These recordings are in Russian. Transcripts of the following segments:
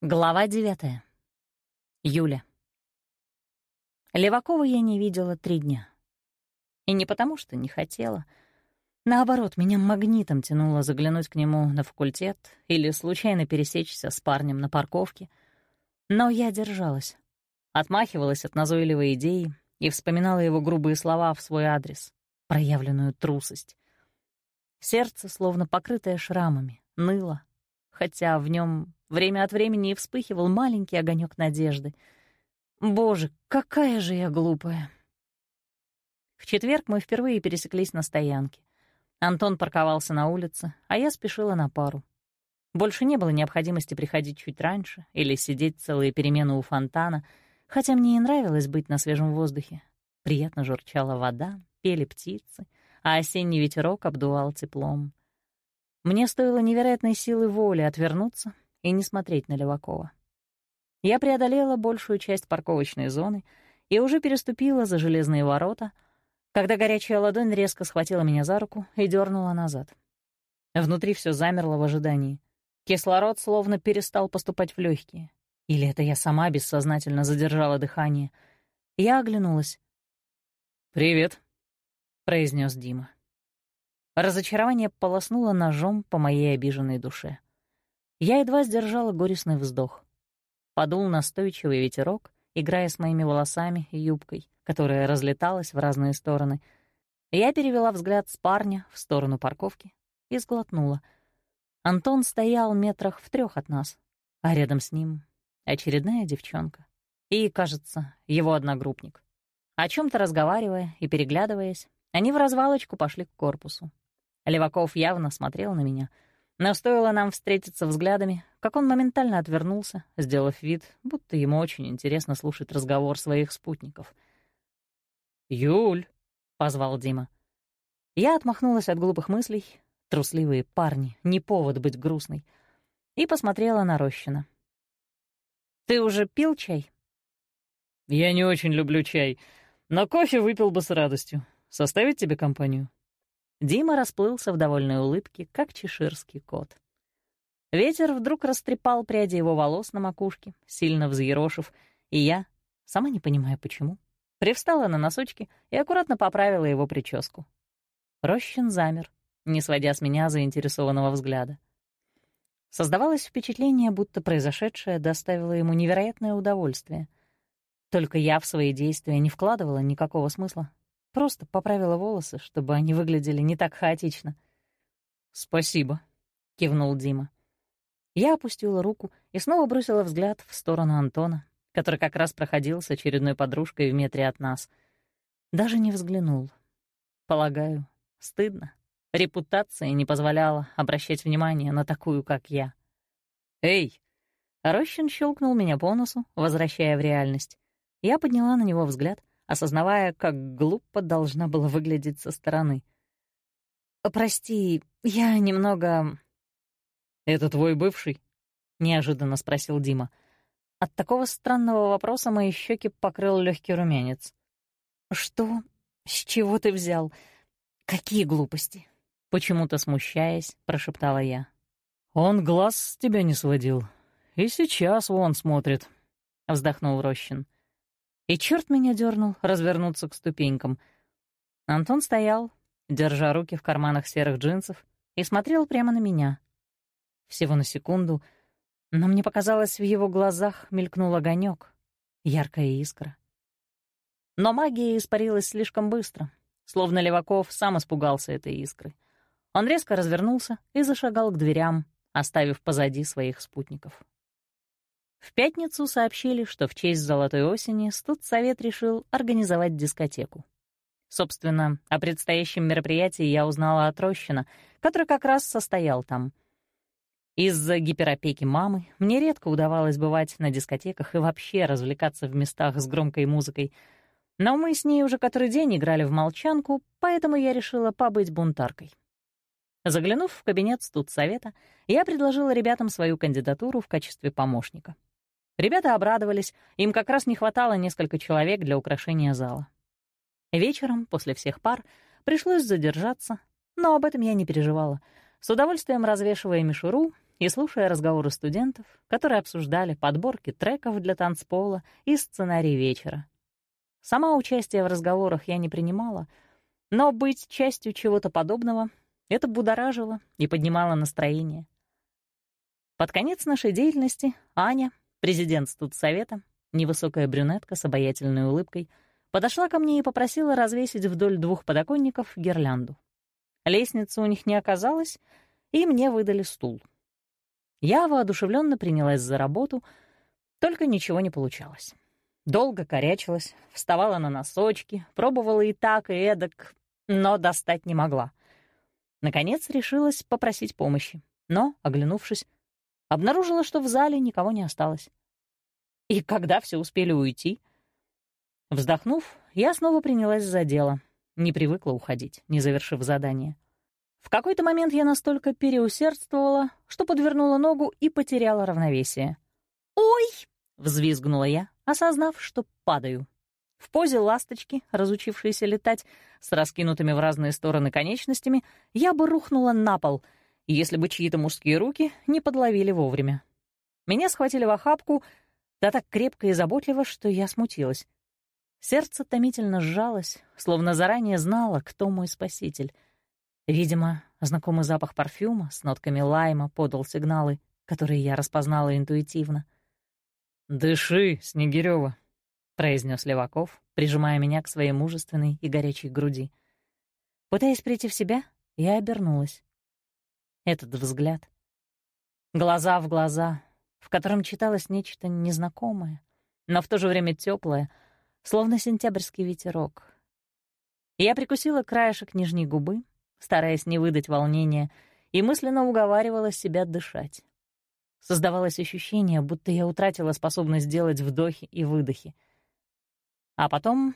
Глава девятая. Юля. Левакова я не видела три дня. И не потому, что не хотела. Наоборот, меня магнитом тянуло заглянуть к нему на факультет или случайно пересечься с парнем на парковке. Но я держалась. Отмахивалась от назойливой идеи и вспоминала его грубые слова в свой адрес, проявленную трусость. Сердце, словно покрытое шрамами, ныло, хотя в нем Время от времени вспыхивал маленький огонек надежды. Боже, какая же я глупая. В четверг мы впервые пересеклись на стоянке. Антон парковался на улице, а я спешила на пару. Больше не было необходимости приходить чуть раньше или сидеть целые перемены у фонтана, хотя мне и нравилось быть на свежем воздухе. Приятно журчала вода, пели птицы, а осенний ветерок обдувал теплом. Мне стоило невероятной силы воли отвернуться и не смотреть на Левакова. Я преодолела большую часть парковочной зоны и уже переступила за железные ворота, когда горячая ладонь резко схватила меня за руку и дернула назад. Внутри все замерло в ожидании. Кислород словно перестал поступать в легкие. Или это я сама бессознательно задержала дыхание. Я оглянулась. «Привет», — произнес Дима. Разочарование полоснуло ножом по моей обиженной душе. Я едва сдержала горестный вздох. Подул настойчивый ветерок, играя с моими волосами и юбкой, которая разлеталась в разные стороны. Я перевела взгляд с парня в сторону парковки и сглотнула. Антон стоял метрах в трех от нас, а рядом с ним очередная девчонка. И, кажется, его одногруппник. О чем то разговаривая и переглядываясь, они в развалочку пошли к корпусу. Леваков явно смотрел на меня — но стоило нам встретиться взглядами, как он моментально отвернулся, сделав вид, будто ему очень интересно слушать разговор своих спутников. «Юль!» — позвал Дима. Я отмахнулась от глупых мыслей. Трусливые парни, не повод быть грустной. И посмотрела на Рощина. «Ты уже пил чай?» «Я не очень люблю чай, но кофе выпил бы с радостью. Составить тебе компанию?» Дима расплылся в довольной улыбке, как чеширский кот. Ветер вдруг растрепал пряди его волос на макушке, сильно взъерошив, и я, сама не понимая почему, привстала на носочки и аккуратно поправила его прическу. Рощин замер, не сводя с меня заинтересованного взгляда. Создавалось впечатление, будто произошедшее доставило ему невероятное удовольствие. Только я в свои действия не вкладывала никакого смысла, Просто поправила волосы, чтобы они выглядели не так хаотично. «Спасибо», — кивнул Дима. Я опустила руку и снова бросила взгляд в сторону Антона, который как раз проходил с очередной подружкой в метре от нас. Даже не взглянул. Полагаю, стыдно. Репутация не позволяла обращать внимание на такую, как я. «Эй!» Рощин щелкнул меня по носу, возвращая в реальность. Я подняла на него взгляд осознавая, как глупо должна была выглядеть со стороны. «Прости, я немного...» «Это твой бывший?» — неожиданно спросил Дима. От такого странного вопроса мои щеки покрыл легкий румянец. «Что? С чего ты взял? Какие глупости?» Почему-то смущаясь, прошептала я. «Он глаз с тебя не сводил. И сейчас вон смотрит», — вздохнул Рощин. И черт меня дернул развернуться к ступенькам. Антон стоял, держа руки в карманах серых джинсов, и смотрел прямо на меня. Всего на секунду, но мне показалось, в его глазах мелькнул огонек, яркая искра. Но магия испарилась слишком быстро, словно Леваков сам испугался этой искры. Он резко развернулся и зашагал к дверям, оставив позади своих спутников. В пятницу сообщили, что в честь Золотой осени студсовет решил организовать дискотеку. Собственно, о предстоящем мероприятии я узнала от Рощина, который как раз состоял там. Из-за гиперопеки мамы мне редко удавалось бывать на дискотеках и вообще развлекаться в местах с громкой музыкой. Но мы с ней уже который день играли в молчанку, поэтому я решила побыть бунтаркой. Заглянув в кабинет студсовета, я предложила ребятам свою кандидатуру в качестве помощника. Ребята обрадовались, им как раз не хватало несколько человек для украшения зала. Вечером, после всех пар, пришлось задержаться, но об этом я не переживала. С удовольствием развешивая мишуру, и слушая разговоры студентов, которые обсуждали подборки треков для танцпола и сценарий вечера. Сама участие в разговорах я не принимала, но быть частью чего-то подобного — это будоражило и поднимало настроение. Под конец нашей деятельности Аня, президент студсовета, невысокая брюнетка с обаятельной улыбкой, подошла ко мне и попросила развесить вдоль двух подоконников гирлянду. Лестницы у них не оказалось, и мне выдали стул. Я воодушевленно принялась за работу, только ничего не получалось. Долго корячилась, вставала на носочки, пробовала и так, и эдак, но достать не могла. Наконец решилась попросить помощи, но, оглянувшись, обнаружила, что в зале никого не осталось. И когда все успели уйти? Вздохнув, я снова принялась за дело. Не привыкла уходить, не завершив задание. В какой-то момент я настолько переусердствовала, что подвернула ногу и потеряла равновесие. «Ой!» — взвизгнула я, осознав, что падаю. В позе ласточки, разучившейся летать, с раскинутыми в разные стороны конечностями, я бы рухнула на пол, если бы чьи-то мужские руки не подловили вовремя. Меня схватили в охапку, да так крепко и заботливо, что я смутилась. Сердце томительно сжалось, словно заранее знало, кто мой спаситель — Видимо, знакомый запах парфюма с нотками лайма подал сигналы, которые я распознала интуитивно. «Дыши, Снегирёва», — произнес Леваков, прижимая меня к своей мужественной и горячей груди. Пытаясь прийти в себя, я обернулась. Этот взгляд. Глаза в глаза, в котором читалось нечто незнакомое, но в то же время теплое, словно сентябрьский ветерок. Я прикусила краешек нижней губы, стараясь не выдать волнения, и мысленно уговаривала себя дышать. Создавалось ощущение, будто я утратила способность делать вдохи и выдохи. А потом,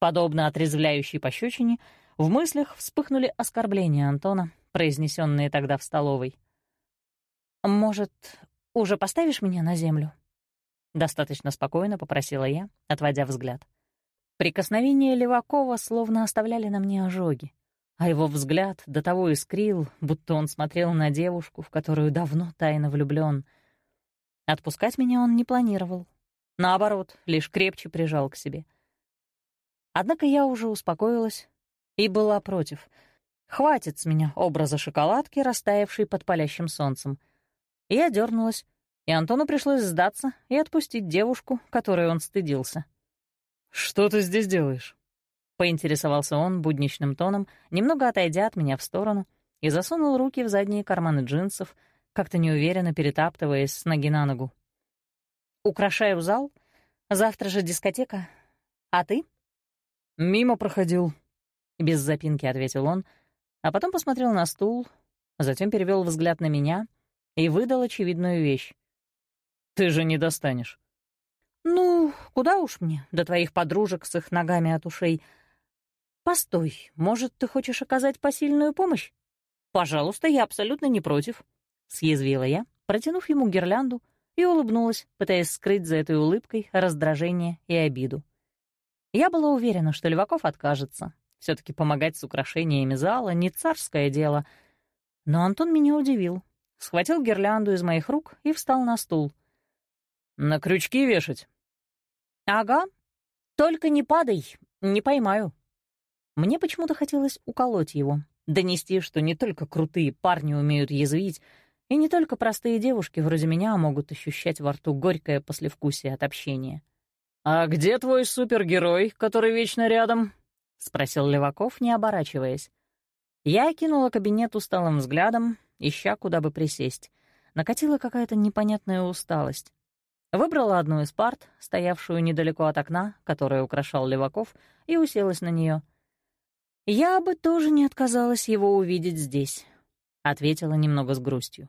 подобно отрезвляющей пощечине, в мыслях вспыхнули оскорбления Антона, произнесенные тогда в столовой. «Может, уже поставишь меня на землю?» Достаточно спокойно попросила я, отводя взгляд. Прикосновения Левакова словно оставляли на мне ожоги а его взгляд до того искрил, будто он смотрел на девушку, в которую давно тайно влюблён. Отпускать меня он не планировал. Наоборот, лишь крепче прижал к себе. Однако я уже успокоилась и была против. Хватит с меня образа шоколадки, растаявшей под палящим солнцем. Я дернулась, и Антону пришлось сдаться и отпустить девушку, которой он стыдился. «Что ты здесь делаешь?» Поинтересовался он будничным тоном, немного отойдя от меня в сторону, и засунул руки в задние карманы джинсов, как-то неуверенно перетаптываясь с ноги на ногу. «Украшаю зал. Завтра же дискотека. А ты?» «Мимо проходил», — без запинки ответил он, а потом посмотрел на стул, затем перевел взгляд на меня и выдал очевидную вещь. «Ты же не достанешь». «Ну, куда уж мне, до твоих подружек с их ногами от ушей», «Постой, может, ты хочешь оказать посильную помощь?» «Пожалуйста, я абсолютно не против», — съязвила я, протянув ему гирлянду, и улыбнулась, пытаясь скрыть за этой улыбкой раздражение и обиду. Я была уверена, что Леваков откажется. Все таки помогать с украшениями зала — не царское дело. Но Антон меня удивил. Схватил гирлянду из моих рук и встал на стул. «На крючки вешать?» «Ага. Только не падай, не поймаю», мне почему-то хотелось уколоть его, донести, что не только крутые парни умеют язвить, и не только простые девушки вроде меня могут ощущать во рту горькое послевкусие от общения. «А где твой супергерой, который вечно рядом?» — спросил Леваков, не оборачиваясь. Я окинула кабинет усталым взглядом, ища, куда бы присесть. Накатила какая-то непонятная усталость. Выбрала одну из парт, стоявшую недалеко от окна, которое украшал Леваков, и уселась на нее. «Я бы тоже не отказалась его увидеть здесь», — ответила немного с грустью.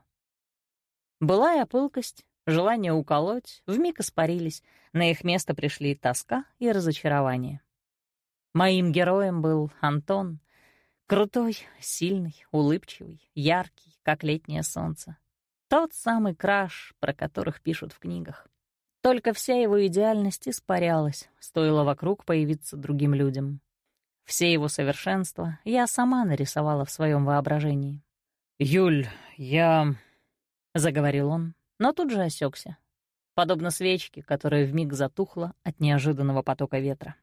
Былая пылкость, желание уколоть вмиг испарились, на их место пришли тоска и разочарование. Моим героем был Антон, крутой, сильный, улыбчивый, яркий, как летнее солнце. Тот самый краш, про которых пишут в книгах. Только вся его идеальность испарялась, стоило вокруг появиться другим людям. Все его совершенства я сама нарисовала в своем воображении. «Юль, я... — заговорил он, но тут же осекся, подобно свечке, которая вмиг затухла от неожиданного потока ветра.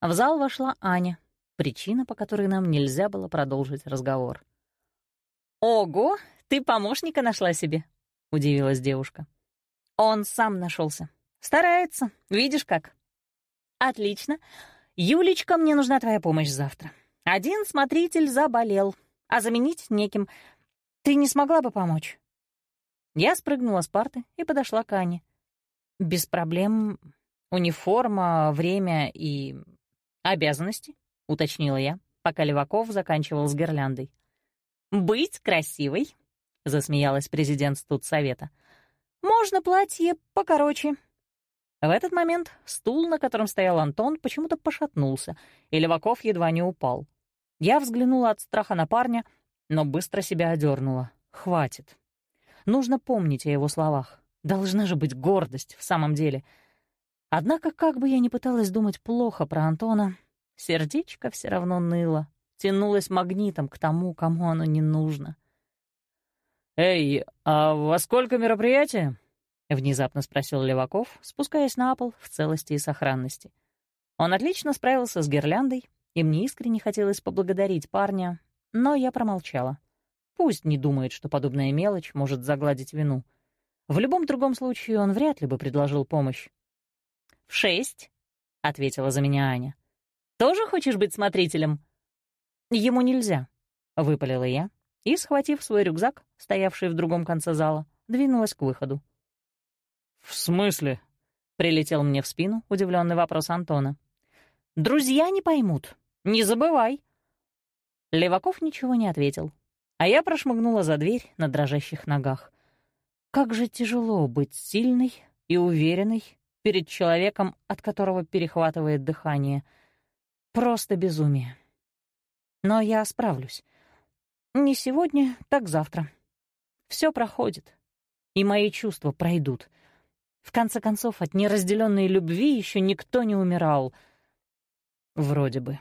В зал вошла Аня, причина, по которой нам нельзя было продолжить разговор. «Ого, ты помощника нашла себе?» — удивилась девушка. «Он сам нашелся. Старается, видишь как». «Отлично. Юлечка, мне нужна твоя помощь завтра. Один смотритель заболел, а заменить неким. Ты не смогла бы помочь?» Я спрыгнула с парты и подошла к Ане. «Без проблем. Униформа, время и... обязанности», — уточнила я, пока Леваков заканчивал с гирляндой. «Быть красивой», — засмеялась президент студсовета. «Можно платье покороче». В этот момент стул, на котором стоял Антон, почему-то пошатнулся, и Леваков едва не упал. Я взглянула от страха на парня, но быстро себя одернула. «Хватит. Нужно помнить о его словах. Должна же быть гордость в самом деле. Однако, как бы я ни пыталась думать плохо про Антона, сердечко все равно ныло, тянулось магнитом к тому, кому оно не нужно. «Эй, а во сколько мероприятие?» — внезапно спросил Леваков, спускаясь на пол в целости и сохранности. Он отлично справился с гирляндой, и мне искренне хотелось поблагодарить парня, но я промолчала. Пусть не думает, что подобная мелочь может загладить вину. В любом другом случае он вряд ли бы предложил помощь. «В шесть», — ответила за меня Аня. «Тоже хочешь быть смотрителем?» «Ему нельзя», — выпалила я и, схватив свой рюкзак, стоявший в другом конце зала, двинулась к выходу. «В смысле?» — прилетел мне в спину удивленный вопрос Антона. «Друзья не поймут. Не забывай». Леваков ничего не ответил, а я прошмыгнула за дверь на дрожащих ногах. Как же тяжело быть сильной и уверенной перед человеком, от которого перехватывает дыхание. Просто безумие. Но я справлюсь. Не сегодня, так завтра. Все проходит, и мои чувства пройдут. В конце концов, от неразделенной любви еще никто не умирал. Вроде бы.